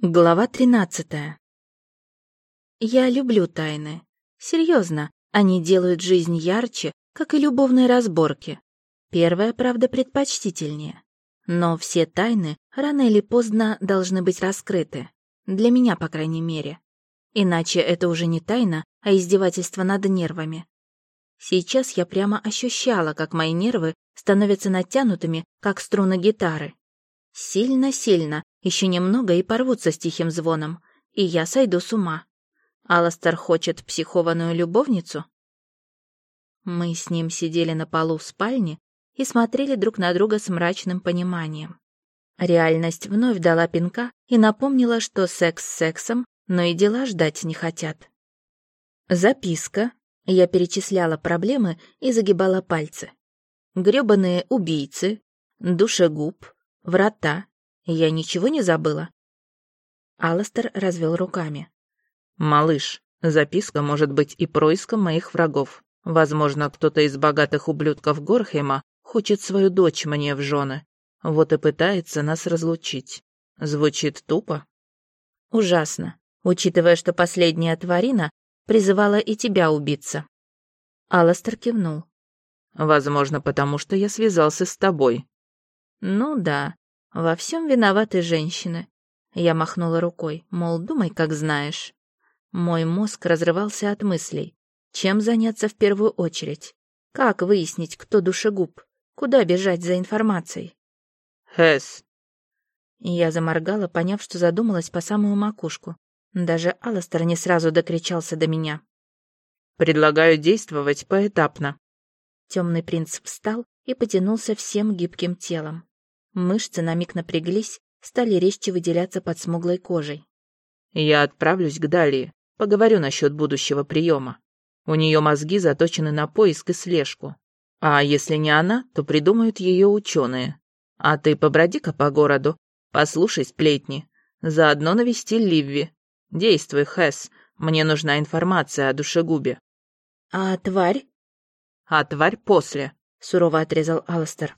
Глава 13. Я люблю тайны. Серьезно, они делают жизнь ярче, как и любовные разборки. Первая, правда, предпочтительнее. Но все тайны рано или поздно должны быть раскрыты. Для меня, по крайней мере. Иначе это уже не тайна, а издевательство над нервами. Сейчас я прямо ощущала, как мои нервы становятся натянутыми, как струны гитары. Сильно-сильно, еще немного и порвутся с тихим звоном, и я сойду с ума. Аластер хочет психованную любовницу? Мы с ним сидели на полу в спальне и смотрели друг на друга с мрачным пониманием. Реальность вновь дала пинка и напомнила, что секс сексом, но и дела ждать не хотят. Записка. Я перечисляла проблемы и загибала пальцы. Грёбаные убийцы, душегуб, Врата. Я ничего не забыла?» Алластер развел руками. «Малыш, записка может быть и происком моих врагов. Возможно, кто-то из богатых ублюдков Горхема хочет свою дочь мне в жены. Вот и пытается нас разлучить. Звучит тупо?» «Ужасно, учитывая, что последняя тварина призывала и тебя убиться». Алластер кивнул. «Возможно, потому что я связался с тобой. Ну да, во всем виноваты женщины. Я махнула рукой, мол, думай, как знаешь. Мой мозг разрывался от мыслей. Чем заняться в первую очередь? Как выяснить, кто душегуб? Куда бежать за информацией? Хэс. Я заморгала, поняв, что задумалась по самую макушку. Даже Алластер не сразу докричался до меня. «Предлагаю действовать поэтапно». Темный принц встал и потянулся всем гибким телом. Мышцы на миг напряглись, стали резче выделяться под смуглой кожей. «Я отправлюсь к Далии, поговорю насчет будущего приема. У нее мозги заточены на поиск и слежку. А если не она, то придумают ее ученые. А ты поброди-ка по городу, послушай сплетни. Заодно навести Ливви. Действуй, Хэс, мне нужна информация о душегубе». «А тварь?» «А тварь после», — сурово отрезал Алластер.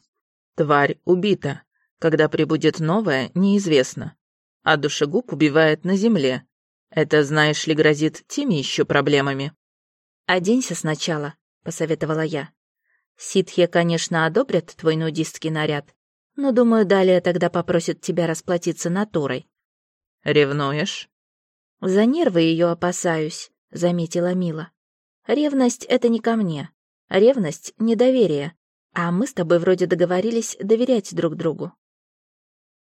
«Тварь убита. Когда прибудет новая, неизвестно. А душегуб убивает на земле. Это, знаешь ли, грозит теми еще проблемами. «Оденься сначала», — посоветовала я. «Ситхи, конечно, одобрят твой нудистский наряд, но, думаю, далее тогда попросят тебя расплатиться натурой». «Ревнуешь?» «За нервы ее опасаюсь», — заметила Мила. «Ревность — это не ко мне. Ревность — недоверие. А мы с тобой вроде договорились доверять друг другу».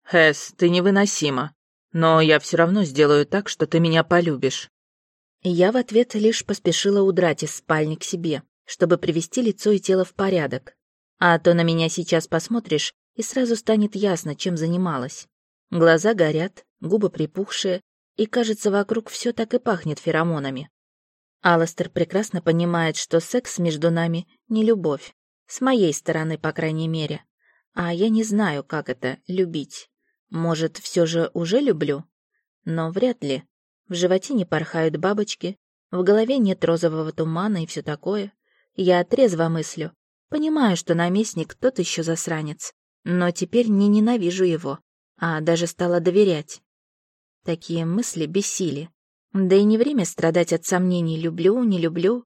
«Хэс, ты невыносима. Но я все равно сделаю так, что ты меня полюбишь». Я в ответ лишь поспешила удрать из спальни к себе, чтобы привести лицо и тело в порядок. А то на меня сейчас посмотришь, и сразу станет ясно, чем занималась. Глаза горят, губы припухшие, и, кажется, вокруг все так и пахнет феромонами. Аластер прекрасно понимает, что секс между нами не любовь. С моей стороны, по крайней мере. А я не знаю, как это — любить. Может, все же уже люблю? Но вряд ли. В животе не порхают бабочки, в голове нет розового тумана и все такое. Я трезво мыслю. Понимаю, что наместник тот еще засранец, но теперь не ненавижу его, а даже стала доверять. Такие мысли бессили. Да и не время страдать от сомнений «люблю, не люблю».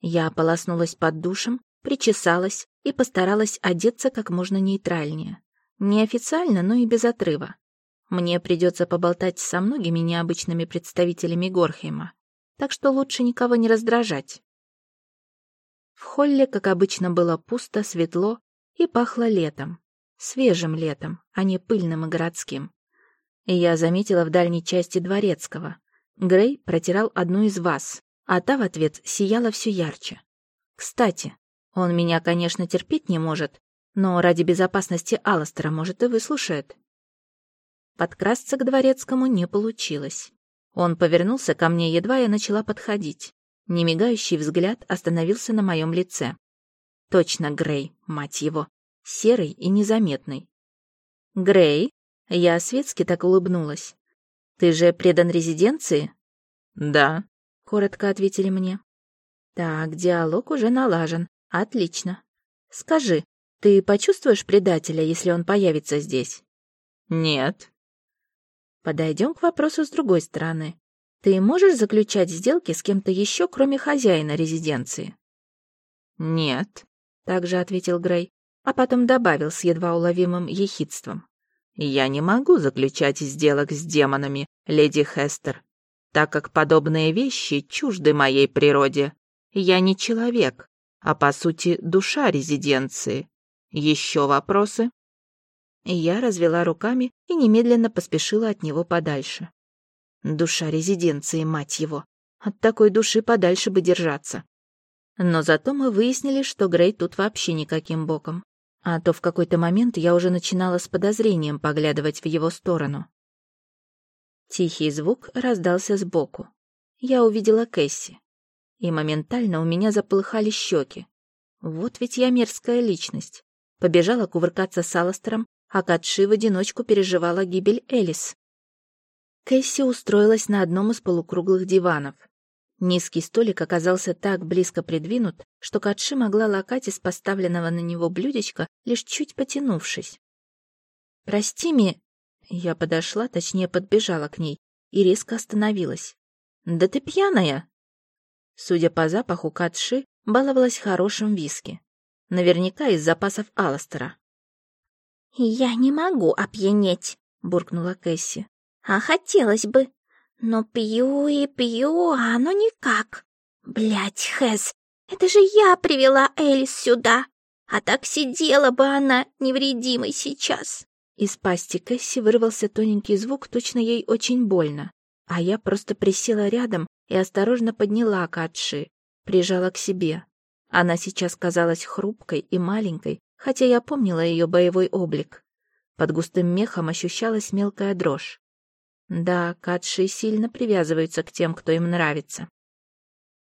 Я ополоснулась под душем, причесалась и постаралась одеться как можно нейтральнее. Неофициально, но и без отрыва. Мне придется поболтать со многими необычными представителями Горхейма, так что лучше никого не раздражать. В холле, как обычно, было пусто, светло и пахло летом. Свежим летом, а не пыльным и городским. И я заметила в дальней части дворецкого. Грей протирал одну из вас, а та в ответ сияла все ярче. Кстати, он меня, конечно, терпеть не может, но ради безопасности Алластера, может, и выслушает. Подкрасться к дворецкому не получилось. Он повернулся ко мне, едва я начала подходить. Немигающий взгляд остановился на моем лице. Точно Грей, мать его. Серый и незаметный. «Грей?» Я светски так улыбнулась. «Ты же предан резиденции?» «Да», — коротко ответили мне. «Так, диалог уже налажен. Отлично. Скажи, ты почувствуешь предателя, если он появится здесь? Нет. Подойдем к вопросу с другой стороны. Ты можешь заключать сделки с кем-то еще, кроме хозяина резиденции? Нет, также ответил Грей, а потом добавил с едва уловимым ехидством. Я не могу заключать сделок с демонами, леди Хестер, так как подобные вещи чужды моей природе. Я не человек, а по сути душа резиденции. Еще вопросы? Я развела руками и немедленно поспешила от него подальше. Душа резиденции, мать его. От такой души подальше бы держаться. Но зато мы выяснили, что Грей тут вообще никаким боком. А то в какой-то момент я уже начинала с подозрением поглядывать в его сторону. Тихий звук раздался сбоку. Я увидела Кэсси. И моментально у меня заполыхали щеки. Вот ведь я мерзкая личность. Побежала кувыркаться с Алластером, а Катши в одиночку переживала гибель Элис. Кэсси устроилась на одном из полукруглых диванов. Низкий столик оказался так близко придвинут, что Катши могла лакать из поставленного на него блюдечка, лишь чуть потянувшись. «Прости, ми...» Я подошла, точнее подбежала к ней и резко остановилась. «Да ты пьяная!» Судя по запаху, Катши баловалась хорошим виски. Наверняка из запасов Алластера. «Я не могу опьянеть», — буркнула Кэсси. «А хотелось бы. Но пью и пью, а оно никак. Блядь, Хэс, это же я привела Элис сюда. А так сидела бы она невредимой сейчас». Из пасти Кэсси вырвался тоненький звук, точно ей очень больно. А я просто присела рядом и осторожно подняла Катши, прижала к себе. Она сейчас казалась хрупкой и маленькой, хотя я помнила ее боевой облик. Под густым мехом ощущалась мелкая дрожь. Да, Катши сильно привязываются к тем, кто им нравится.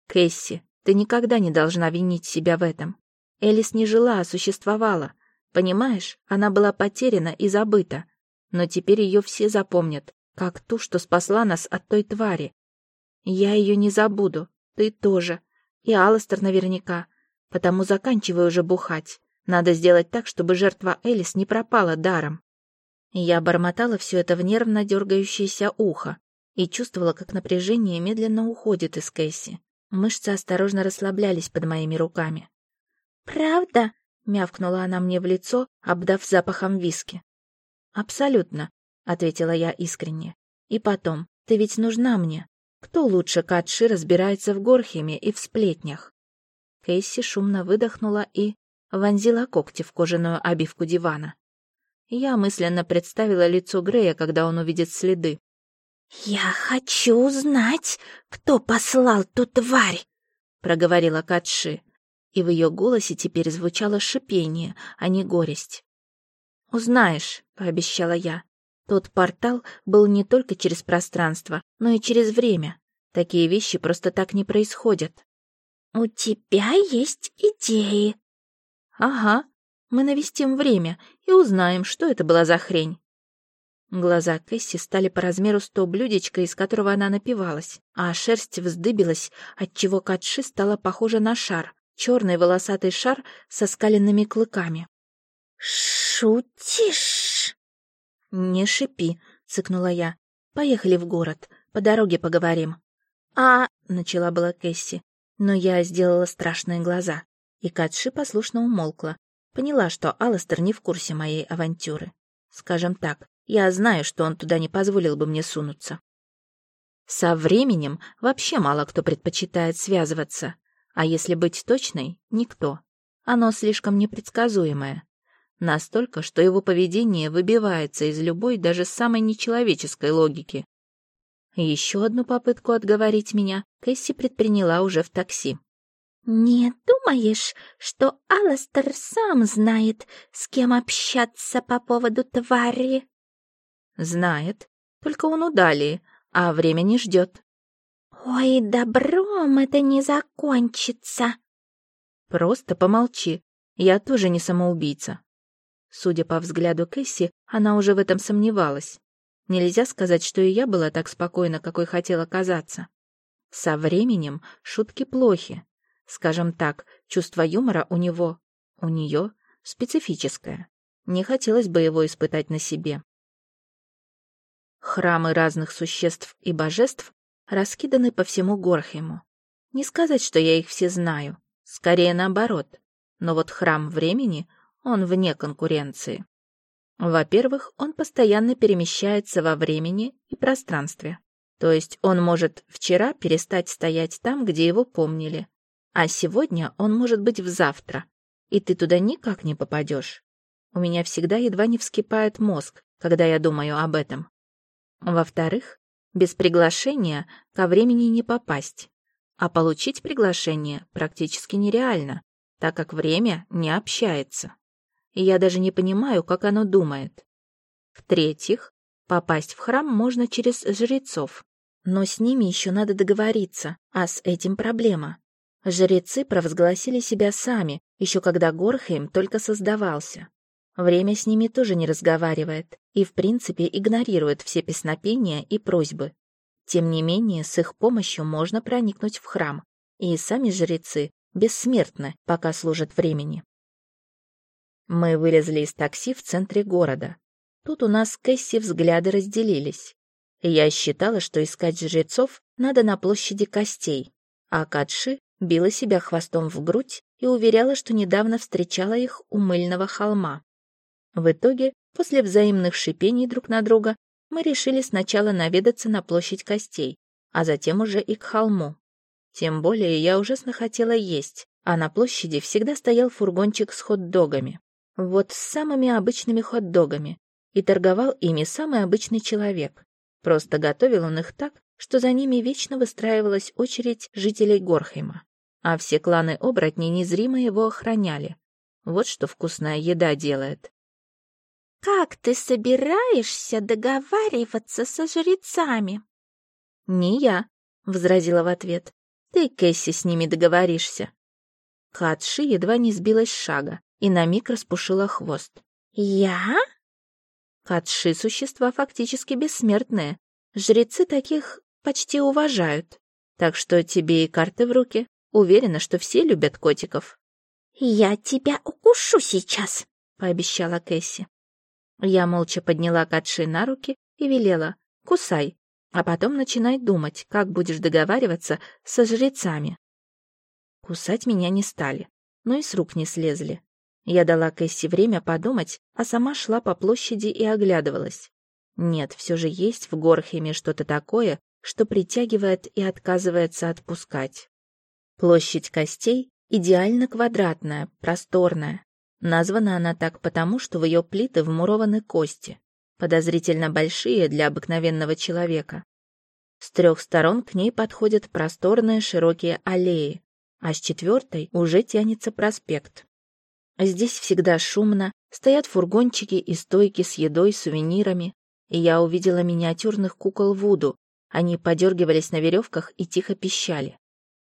Кэсси, ты никогда не должна винить себя в этом. Элис не жила, а существовала. Понимаешь, она была потеряна и забыта. Но теперь ее все запомнят, как ту, что спасла нас от той твари. Я ее не забуду, ты тоже. И Алластер наверняка. Потому заканчивай уже бухать. Надо сделать так, чтобы жертва Элис не пропала даром. Я бормотала все это в нервно дергающееся ухо и чувствовала, как напряжение медленно уходит из Кэсси. Мышцы осторожно расслаблялись под моими руками. «Правда?» — мявкнула она мне в лицо, обдав запахом виски. «Абсолютно», — ответила я искренне. «И потом, ты ведь нужна мне. Кто лучше Катши разбирается в Горхеме и в сплетнях?» Кэсси шумно выдохнула и вонзила когти в кожаную обивку дивана. Я мысленно представила лицо Грея, когда он увидит следы. «Я хочу узнать, кто послал ту тварь!» — проговорила Катши, и в ее голосе теперь звучало шипение, а не горесть. «Узнаешь», — пообещала я. Тот портал был не только через пространство, но и через время. Такие вещи просто так не происходят. «У тебя есть идеи?» «Ага, мы навестим время и узнаем, что это была за хрень». Глаза Кэсси стали по размеру с то блюдечко, из которого она напивалась, а шерсть вздыбилась, отчего Катши стала похожа на шар, черный волосатый шар со скаленными клыками. «Шутишь?» «Не шипи», — цыкнула я. «Поехали в город, по дороге поговорим». «А...» — начала была Кэсси, но я сделала страшные глаза, и Катши послушно умолкла, Поняла, что Алластер не в курсе моей авантюры. Скажем так, я знаю, что он туда не позволил бы мне сунуться. Со временем вообще мало кто предпочитает связываться, а если быть точной, никто. Оно слишком непредсказуемое. Настолько, что его поведение выбивается из любой, даже самой нечеловеческой логики. Еще одну попытку отговорить меня Кэсси предприняла уже в такси. «Не думаешь, что Аластер сам знает, с кем общаться по поводу твари?» «Знает. Только он удали, а время не ждет». «Ой, добром это не закончится». «Просто помолчи. Я тоже не самоубийца». Судя по взгляду Кэсси, она уже в этом сомневалась. Нельзя сказать, что и я была так спокойна, какой хотела казаться. Со временем шутки плохи, Скажем так, чувство юмора у него, у нее специфическое. Не хотелось бы его испытать на себе. Храмы разных существ и божеств раскиданы по всему Горхему. Не сказать, что я их все знаю, скорее наоборот. Но вот храм времени, он вне конкуренции. Во-первых, он постоянно перемещается во времени и пространстве. То есть он может вчера перестать стоять там, где его помнили, а сегодня он может быть в завтра, и ты туда никак не попадешь. У меня всегда едва не вскипает мозг, когда я думаю об этом. Во-вторых, без приглашения ко времени не попасть, а получить приглашение практически нереально, так как время не общается. И я даже не понимаю, как оно думает. В-третьих, попасть в храм можно через жрецов, но с ними еще надо договориться, а с этим проблема. Жрецы провозгласили себя сами, еще когда Горхейм только создавался. Время с ними тоже не разговаривает и, в принципе, игнорирует все песнопения и просьбы. Тем не менее, с их помощью можно проникнуть в храм, и сами жрецы бессмертны, пока служат времени. Мы вылезли из такси в центре города. Тут у нас с Кэсси взгляды разделились. Я считала, что искать жрецов надо на площади костей, а Кадши била себя хвостом в грудь и уверяла, что недавно встречала их у мыльного холма. В итоге, после взаимных шипений друг на друга, мы решили сначала наведаться на площадь костей, а затем уже и к холму. Тем более я ужасно хотела есть, а на площади всегда стоял фургончик с хот-догами. Вот с самыми обычными хот-догами. И торговал ими самый обычный человек. Просто готовил он их так, что за ними вечно выстраивалась очередь жителей Горхейма, а все кланы оборотней незримо его охраняли. Вот что вкусная еда делает. «Как ты собираешься договариваться со жрецами?» «Не я», — возразила в ответ. «Ты, Кэсси, с ними договоришься». Хатши едва не сбилась с шага и на миг распушила хвост. «Я?» Хатши — существа фактически бессмертные. Жрецы таких почти уважают. Так что тебе и карты в руки. Уверена, что все любят котиков. «Я тебя укушу сейчас», — пообещала Кэсси. Я молча подняла Катши на руки и велела «Кусай, а потом начинай думать, как будешь договариваться со жрецами». Кусать меня не стали, но и с рук не слезли. Я дала Кэсси время подумать, а сама шла по площади и оглядывалась. Нет, все же есть в Горхеме что-то такое, что притягивает и отказывается отпускать. Площадь костей идеально квадратная, просторная. Названа она так потому, что в ее плиты вмурованы кости, подозрительно большие для обыкновенного человека. С трех сторон к ней подходят просторные широкие аллеи, а с четвертой уже тянется проспект. Здесь всегда шумно, стоят фургончики и стойки с едой, сувенирами, и я увидела миниатюрных кукол Вуду, они подергивались на веревках и тихо пищали.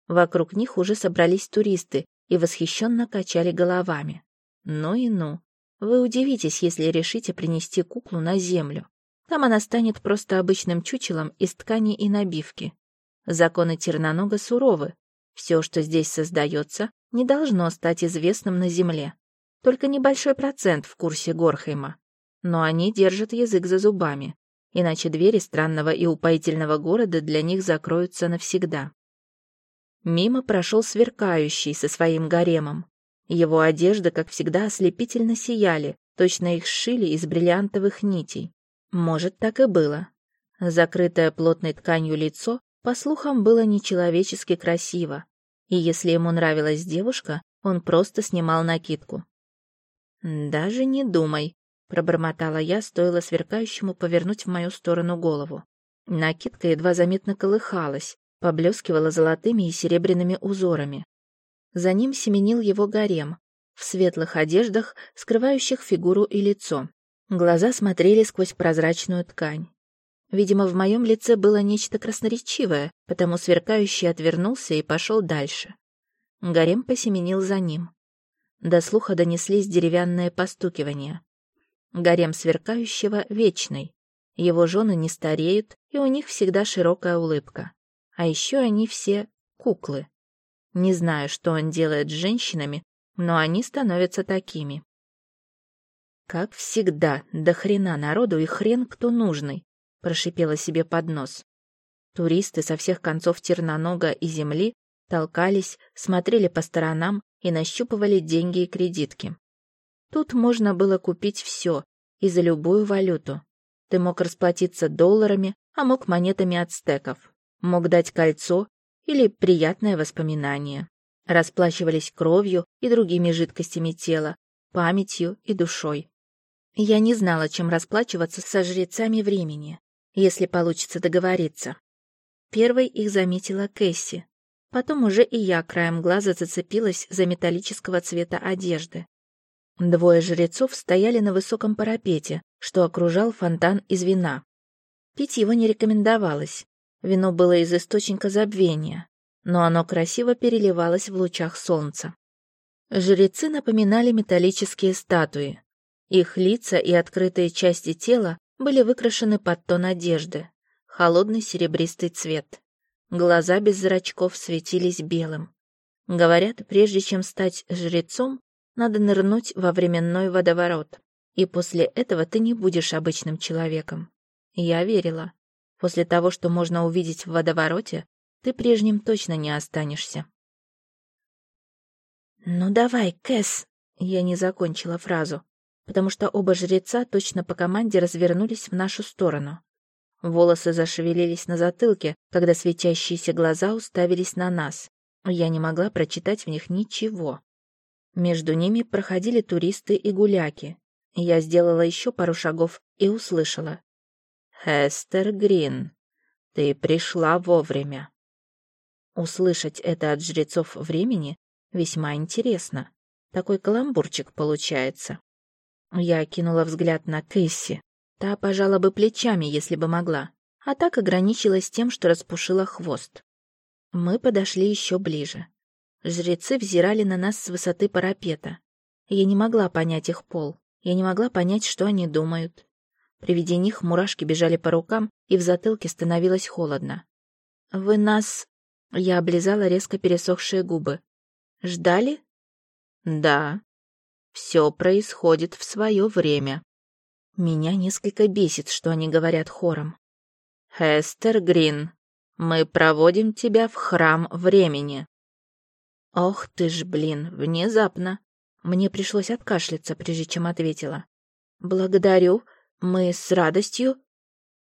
Вокруг них уже собрались туристы и восхищенно качали головами. Ну и ну. Вы удивитесь, если решите принести куклу на землю. Там она станет просто обычным чучелом из ткани и набивки. Законы Тернонога суровы. Все, что здесь создается, не должно стать известным на земле. Только небольшой процент в курсе Горхейма. Но они держат язык за зубами иначе двери странного и упоительного города для них закроются навсегда. Мимо прошел сверкающий со своим гаремом. Его одежды, как всегда, ослепительно сияли, точно их сшили из бриллиантовых нитей. Может, так и было. Закрытое плотной тканью лицо, по слухам, было нечеловечески красиво. И если ему нравилась девушка, он просто снимал накидку. «Даже не думай», Пробормотала я, стоило сверкающему повернуть в мою сторону голову. Накидка едва заметно колыхалась, поблескивала золотыми и серебряными узорами. За ним семенил его гарем, в светлых одеждах, скрывающих фигуру и лицо. Глаза смотрели сквозь прозрачную ткань. Видимо, в моем лице было нечто красноречивое, потому сверкающий отвернулся и пошел дальше. Гарем посеменил за ним. До слуха донеслись деревянные постукивания. Гарем сверкающего вечный. Его жены не стареют, и у них всегда широкая улыбка. А еще они все куклы. Не знаю, что он делает с женщинами, но они становятся такими. Как всегда, до хрена народу и хрен кто нужный. Прошипела себе под нос. Туристы со всех концов Тернонога и земли толкались, смотрели по сторонам и нащупывали деньги и кредитки. Тут можно было купить все и за любую валюту. Ты мог расплатиться долларами, а мог монетами ацтеков. Мог дать кольцо или приятное воспоминание. Расплачивались кровью и другими жидкостями тела, памятью и душой. Я не знала, чем расплачиваться со жрецами времени, если получится договориться. Первой их заметила Кэсси. Потом уже и я краем глаза зацепилась за металлического цвета одежды. Двое жрецов стояли на высоком парапете, что окружал фонтан из вина. Пить его не рекомендовалось. Вино было из источника забвения, но оно красиво переливалось в лучах солнца. Жрецы напоминали металлические статуи. Их лица и открытые части тела были выкрашены под тон одежды, холодный серебристый цвет. Глаза без зрачков светились белым. Говорят, прежде чем стать жрецом, надо нырнуть во временной водоворот. И после этого ты не будешь обычным человеком. Я верила. После того, что можно увидеть в водовороте, ты прежним точно не останешься. «Ну давай, Кэс!» Я не закончила фразу, потому что оба жреца точно по команде развернулись в нашу сторону. Волосы зашевелились на затылке, когда светящиеся глаза уставились на нас. Я не могла прочитать в них ничего. Между ними проходили туристы и гуляки. Я сделала еще пару шагов и услышала. «Хестер Грин, ты пришла вовремя». Услышать это от жрецов времени весьма интересно. Такой каламбурчик получается. Я кинула взгляд на Кэсси. Та пожала бы плечами, если бы могла, а так ограничилась тем, что распушила хвост. Мы подошли еще ближе. Жрецы взирали на нас с высоты парапета. Я не могла понять их пол. Я не могла понять, что они думают. При виде них мурашки бежали по рукам, и в затылке становилось холодно. «Вы нас...» Я облизала резко пересохшие губы. «Ждали?» «Да. Все происходит в свое время», меня несколько бесит, что они говорят хором. «Хестер Грин, мы проводим тебя в храм времени». Ох ты ж, блин, внезапно. Мне пришлось откашляться, прежде чем ответила. «Благодарю, мы с радостью...»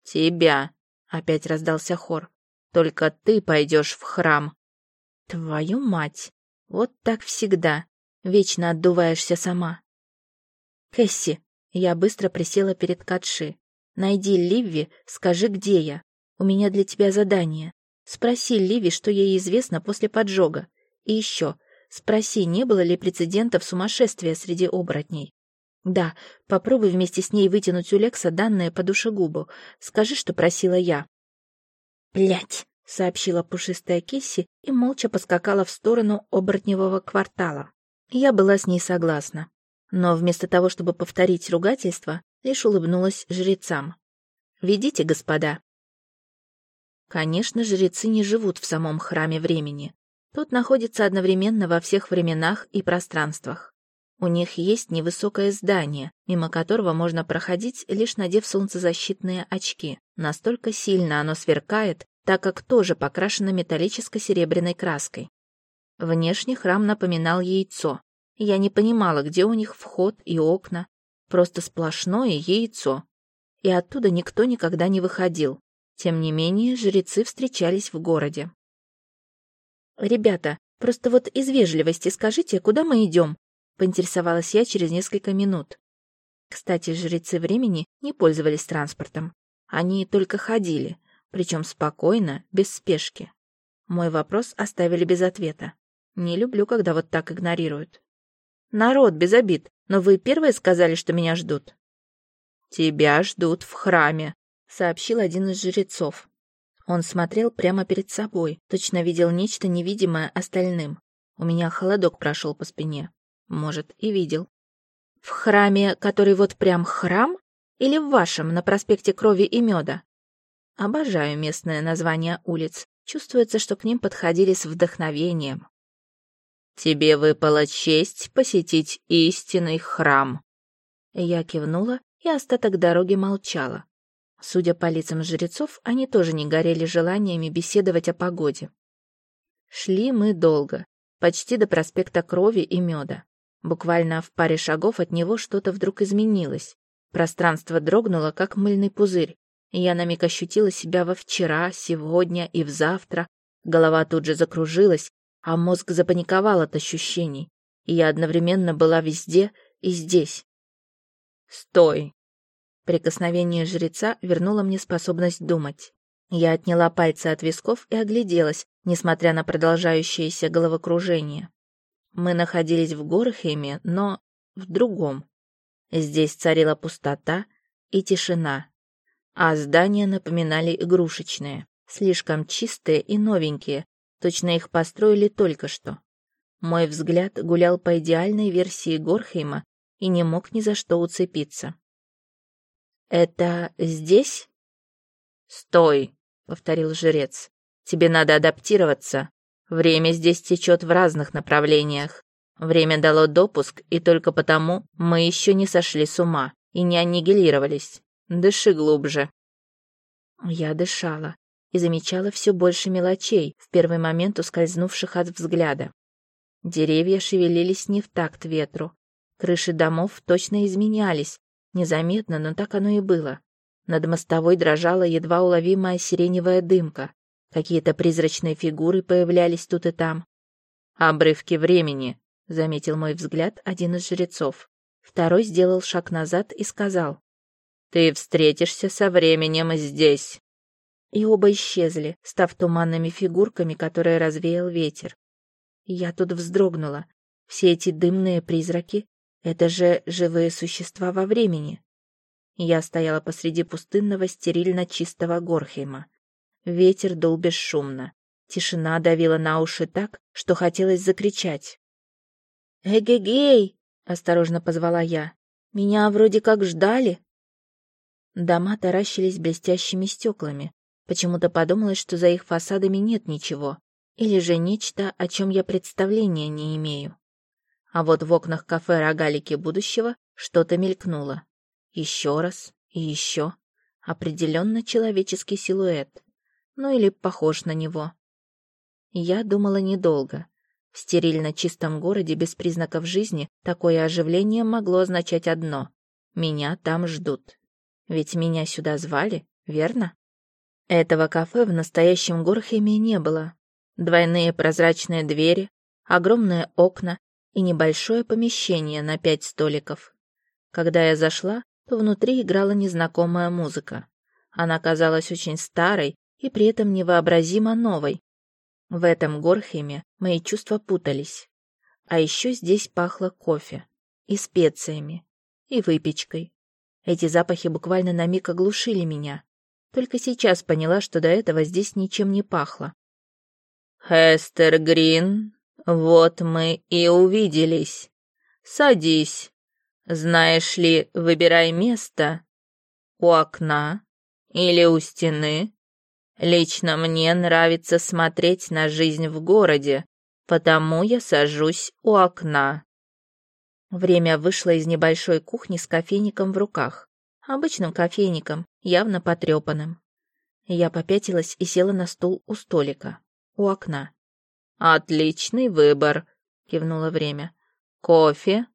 «Тебя», — опять раздался хор. «Только ты пойдешь в храм». «Твою мать! Вот так всегда. Вечно отдуваешься сама». «Кэсси, я быстро присела перед Катши. «Найди Ливи, скажи, где я. У меня для тебя задание. Спроси Ливи, что ей известно после поджога. И еще, спроси, не было ли прецедентов сумасшествия среди оборотней. Да, попробуй вместе с ней вытянуть у Лекса данные по душегубу. Скажи, что просила я». «Блядь!» — сообщила пушистая Кисси и молча поскакала в сторону оборотневого квартала. Я была с ней согласна но вместо того, чтобы повторить ругательство, лишь улыбнулась жрецам. «Ведите, господа». Конечно, жрецы не живут в самом храме времени. Тот находится одновременно во всех временах и пространствах. У них есть невысокое здание, мимо которого можно проходить, лишь надев солнцезащитные очки. Настолько сильно оно сверкает, так как тоже покрашено металлическо-серебряной краской. Внешне храм напоминал яйцо, я не понимала, где у них вход и окна. Просто сплошное яйцо. И оттуда никто никогда не выходил. Тем не менее, жрецы встречались в городе. «Ребята, просто вот из вежливости скажите, куда мы идем?» — поинтересовалась я через несколько минут. Кстати, жрецы времени не пользовались транспортом. Они только ходили, причем спокойно, без спешки. Мой вопрос оставили без ответа. Не люблю, когда вот так игнорируют. Народ, без обид, но вы первые сказали, что меня ждут». «Тебя ждут в храме», — сообщил один из жрецов. Он смотрел прямо перед собой, точно видел нечто невидимое остальным. У меня холодок прошел по спине. Может, и видел. «В храме, который вот прям храм? Или в вашем, на проспекте Крови и Меда?» Обожаю местное название улиц. Чувствуется, что к ним подходили с вдохновением. Тебе выпала честь посетить истинный храм». Я кивнула и остаток дороги молчала. Судя по лицам жрецов, они тоже не горели желаниями беседовать о погоде. Шли мы долго, почти до проспекта Крови и Меда. Буквально в паре шагов от него что-то вдруг изменилось. Пространство дрогнуло, как мыльный пузырь, я на миг ощутила себя во вчера, сегодня и в завтра. Голова тут же закружилась, а мозг запаниковал от ощущений, и я одновременно была везде и здесь. «Стой!» Прикосновение жреца вернуло мне способность думать. Я отняла пальцы от висков и огляделась, несмотря на продолжающееся головокружение. Мы находились в Горхейме, но в другом. Здесь царила пустота и тишина, а здания напоминали игрушечные, слишком чистые и новенькие, точно их построили только что. Мой взгляд гулял по идеальной версии Горхейма и не мог ни за что уцепиться. «Это здесь?» «Стой!» — повторил жрец. «Тебе надо адаптироваться. Время здесь течет в разных направлениях. Время дало допуск, и только потому мы еще не сошли с ума и не аннигилировались. Дыши глубже». Я дышала и замечала все больше мелочей, в первый момент ускользнувших от взгляда. Деревья шевелились не в такт ветру. Крыши домов точно изменялись, Незаметно, но так оно и было. Над мостовой дрожала едва уловимая сиреневая дымка. Какие-то призрачные фигуры появлялись тут и там. «Обрывки времени», — заметил мой взгляд один из жрецов. Второй сделал шаг назад и сказал. «Ты встретишься со временем здесь». И оба исчезли, став туманными фигурками, которые развеял ветер. Я тут вздрогнула. Все эти дымные призраки это же живые существа во времени. Я стояла посреди пустынного стерильно чистого Горхейма. Ветер дул бесшумно. Тишина давила на уши так, что хотелось закричать. «Эгегей!» — осторожно позвала я. «Меня вроде как ждали». Дома таращились блестящими стеклами. Почему-то подумалось, что за их фасадами нет ничего. Или же нечто, о чем я представления не имею. А вот в окнах кафе «Рогалики будущего» что-то мелькнуло. Еще раз и еще. Определенно человеческий силуэт. Ну или похож на него. Я думала недолго. В стерильно чистом городе без признаков жизни такое оживление могло означать одно. Меня там ждут. Ведь меня сюда звали, верно? Этого кафе в настоящем Горхеме не было. Двойные прозрачные двери, огромные окна и небольшое помещение на пять столиков. Когда я зашла, то внутри играла незнакомая музыка. Она казалась очень старой и при этом невообразимо новой. В этом Горхеме мои чувства путались. А еще здесь пахло кофе и специями, и выпечкой. Эти запахи буквально на миг оглушили меня. Только сейчас поняла, что до этого здесь ничем не пахло. «Хестер Грин «Вот мы и увиделись. Садись. Знаешь ли, выбирай место. У окна или у стены. Лично мне нравится смотреть на жизнь в городе, потому я сажусь у окна». Время вышло из небольшой кухни с кофейником в руках. Обычным кофейником, явно потрепанным. Я попятилась и села на стул у столика, у окна. «Отличный выбор», — кивнуло время. «Кофе?»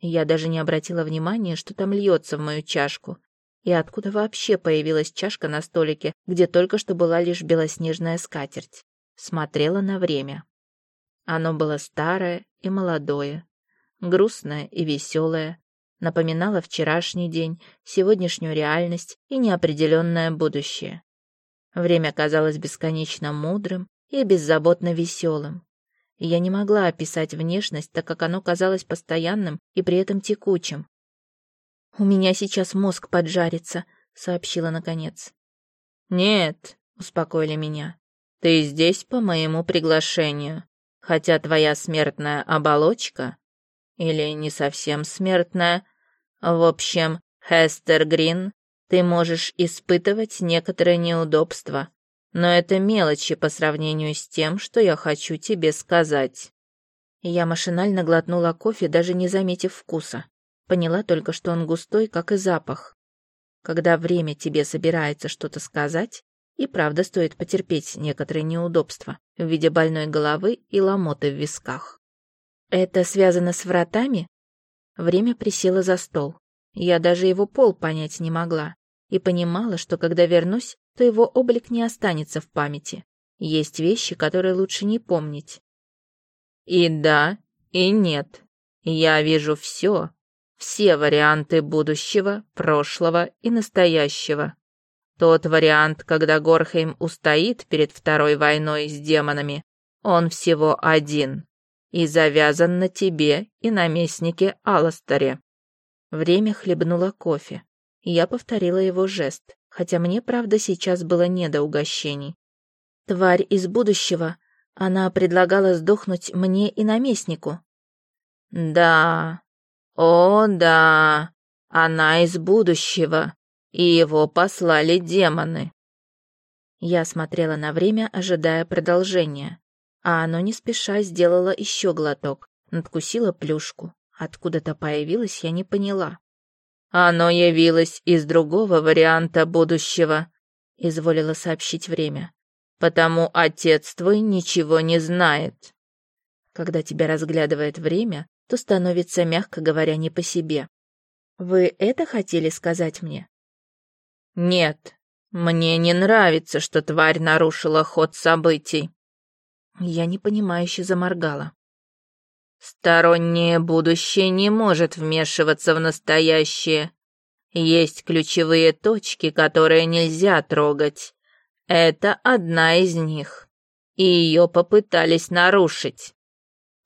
Я даже не обратила внимания, что там льется в мою чашку. И откуда вообще появилась чашка на столике, где только что была лишь белоснежная скатерть? Смотрела на время. Оно было старое и молодое, грустное и веселое, напоминало вчерашний день, сегодняшнюю реальность и неопределенное будущее. Время казалось бесконечно мудрым и беззаботно веселым. Я не могла описать внешность, так как оно казалось постоянным и при этом текучим. «У меня сейчас мозг поджарится», — сообщила наконец. «Нет», — успокоили меня, — «ты здесь по моему приглашению, хотя твоя смертная оболочка, или не совсем смертная, в общем, Хестер Грин, ты можешь испытывать некоторые неудобства, но это мелочи по сравнению с тем, что я хочу тебе сказать». Я машинально глотнула кофе, даже не заметив вкуса. Поняла только, что он густой, как и запах. Когда время тебе собирается что-то сказать, и правда стоит потерпеть некоторые неудобства в виде больной головы и ломоты в висках. Это связано с вратами? Время присело за стол. Я даже его пол понять не могла и понимала, что когда вернусь, то его облик не останется в памяти. Есть вещи, которые лучше не помнить. И да, и нет. Я вижу все, все варианты будущего, прошлого и настоящего. Тот вариант, когда Горхейм устоит перед второй войной с демонами, он всего один и завязан на тебе и наместнике Аластере. Время хлебнуло кофе. Я повторила его жест, хотя мне, правда, сейчас было не до угощений. Тварь из будущего, она предлагала сдохнуть мне и наместнику. Да, о да, она из будущего, и его послали демоны. Я смотрела на время, ожидая продолжения, а оно не спеша сделало еще глоток, надкусило плюшку. Откуда-то появилось, я не поняла. «Оно явилось из другого варианта будущего», — изволило сообщить время. «Потому отец твой ничего не знает». Когда тебя разглядывает время, то становится, мягко говоря, не по себе. «Вы это хотели сказать мне?» «Нет, мне не нравится, что тварь нарушила ход событий». Я непонимающе заморгала. «Стороннее будущее не может вмешиваться в настоящее. Есть ключевые точки, которые нельзя трогать. Это одна из них. И ее попытались нарушить».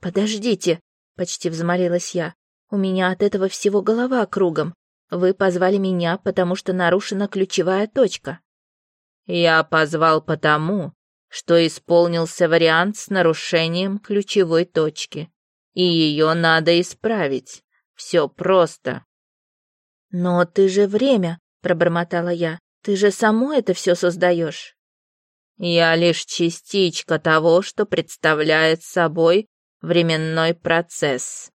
«Подождите», — почти взмолилась я. «У меня от этого всего голова кругом. Вы позвали меня, потому что нарушена ключевая точка. Я позвал потому, что исполнился вариант с нарушением ключевой точки, и ее надо исправить. Все просто. Но ты же время, пробормотала я. Ты же само это все создаешь. Я лишь частичка того, что представляет собой временной процесс.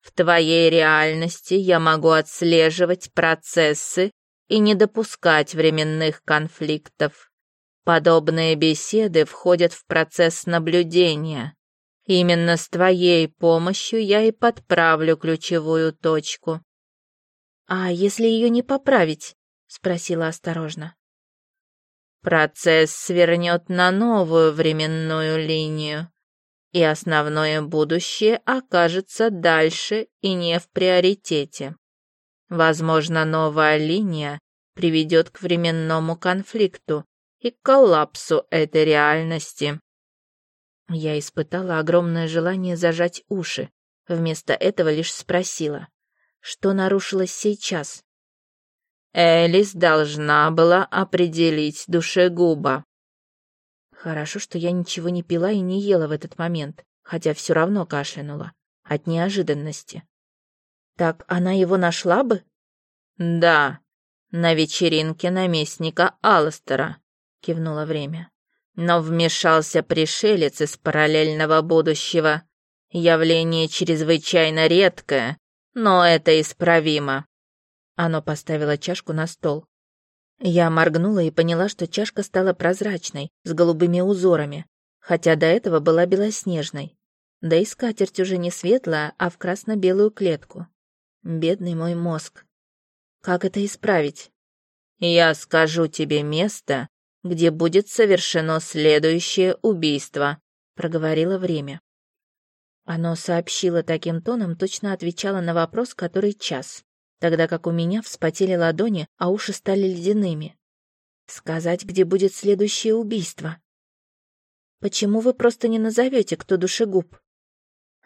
В твоей реальности я могу отслеживать процессы и не допускать временных конфликтов. Подобные беседы входят в процесс наблюдения. Именно с твоей помощью я и подправлю ключевую точку. «А если ее не поправить?» — спросила осторожно. «Процесс свернет на новую временную линию, и основное будущее окажется дальше и не в приоритете. Возможно, новая линия приведет к временному конфликту и к коллапсу этой реальности. Я испытала огромное желание зажать уши, вместо этого лишь спросила, что нарушилось сейчас. Элис должна была определить душегуба. Хорошо, что я ничего не пила и не ела в этот момент, хотя все равно кашлянула. От неожиданности. Так она его нашла бы? Да, на вечеринке наместника Алластера, кивнуло время. Но вмешался пришелец из параллельного будущего. Явление чрезвычайно редкое, но это исправимо. Оно поставило чашку на стол. Я моргнула и поняла, что чашка стала прозрачной, с голубыми узорами, хотя до этого была белоснежной. Да и скатерть уже не светлая, а в красно-белую клетку. Бедный мой мозг. Как это исправить? Я скажу тебе место, где будет совершено следующее убийство, проговорило время. Оно сообщило таким тоном, точно отвечало на вопрос, который час тогда как у меня вспотели ладони, а уши стали ледяными. Сказать, где будет следующее убийство. Почему вы просто не назовете, кто душегуб?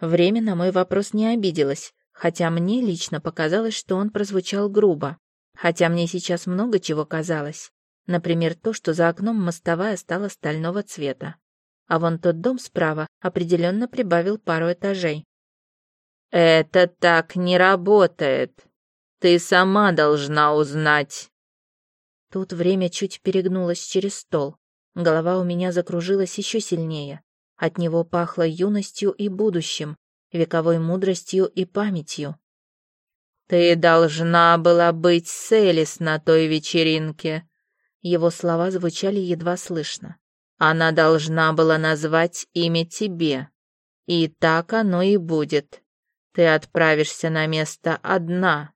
Время на мой вопрос не обиделось, хотя мне лично показалось, что он прозвучал грубо. Хотя мне сейчас много чего казалось. Например, то, что за окном мостовая стала стального цвета. А вон тот дом справа определенно прибавил пару этажей. «Это так не работает», ты сама должна узнать. Тут время чуть перегнулось через стол. Голова у меня закружилась еще сильнее. От него пахло юностью и будущим, вековой мудростью и памятью. Ты должна была быть с Элис на той вечеринке. Его слова звучали едва слышно. Она должна была назвать имя тебе. И так оно и будет. Ты отправишься на место одна.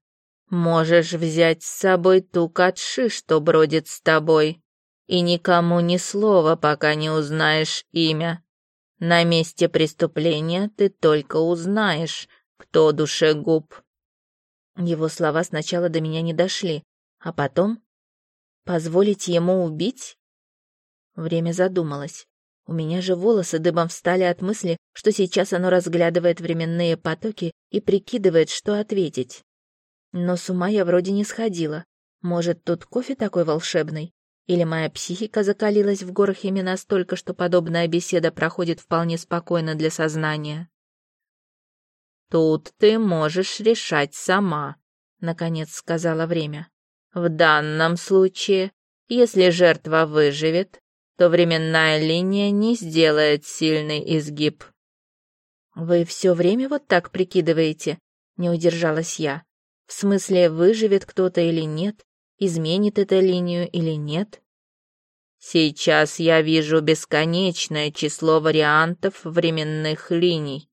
Можешь взять с собой ту катши, что бродит с тобой. И никому ни слова, пока не узнаешь имя. На месте преступления ты только узнаешь, кто душегуб. Его слова сначала до меня не дошли, а потом... Позволить ему убить? Время задумалось. У меня же волосы дыбом встали от мысли, что сейчас оно разглядывает временные потоки и прикидывает, что ответить. Но с ума я вроде не сходила. Может, тут кофе такой волшебный? Или моя психика закалилась в горах именно настолько, что подобная беседа проходит вполне спокойно для сознания? «Тут ты можешь решать сама», — наконец сказала время. «В данном случае, если жертва выживет, то временная линия не сделает сильный изгиб». «Вы все время вот так прикидываете?» — не удержалась я. «В смысле, выживет кто-то или нет? Изменит эту линию или нет?» «Сейчас я вижу бесконечное число вариантов временных линий»,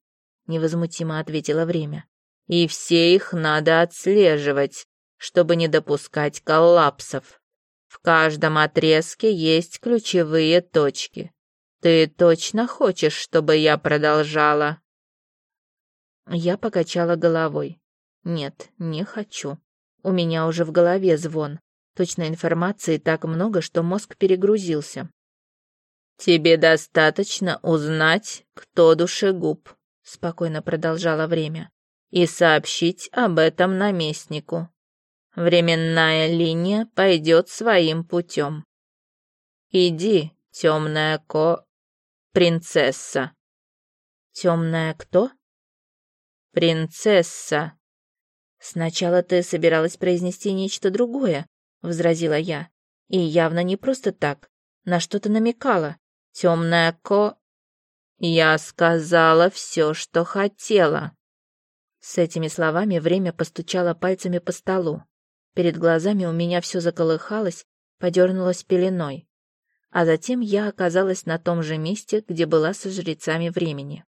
невозмутимо ответила время. И все их надо отслеживать, чтобы не допускать коллапсов. В каждом отрезке есть ключевые точки. Ты точно хочешь, чтобы я продолжала? Я покачала головой. Нет, не хочу. У меня уже в голове звон. Точной информации так много, что мозг перегрузился. Тебе достаточно узнать, кто душегуб спокойно продолжало время, и сообщить об этом наместнику. Временная линия пойдет своим путем. Иди, темная ко... принцесса. Темная кто? Принцесса. Сначала ты собиралась произнести нечто другое, возразила я. И явно не просто так. На что ты намекала? Темная ко... «Я сказала все, что хотела». С этими словами время постучало пальцами по столу. Перед глазами у меня все заколыхалось, подернулось пеленой. А затем я оказалась на том же месте, где была со жрецами времени.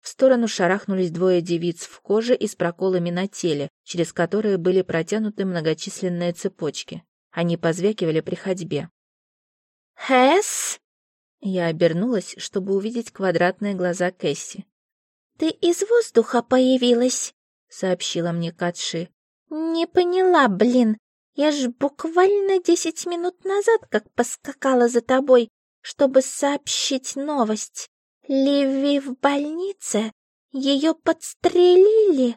В сторону шарахнулись двое девиц в коже и с проколами на теле, через которые были протянуты многочисленные цепочки. Они позвякивали при ходьбе. «Хэс!» Я обернулась, чтобы увидеть квадратные глаза Кэсси. «Ты из воздуха появилась», — сообщила мне Катши. «Не поняла, блин. Я ж буквально десять минут назад как поскакала за тобой, чтобы сообщить новость. Ливи в больнице? Ее подстрелили?»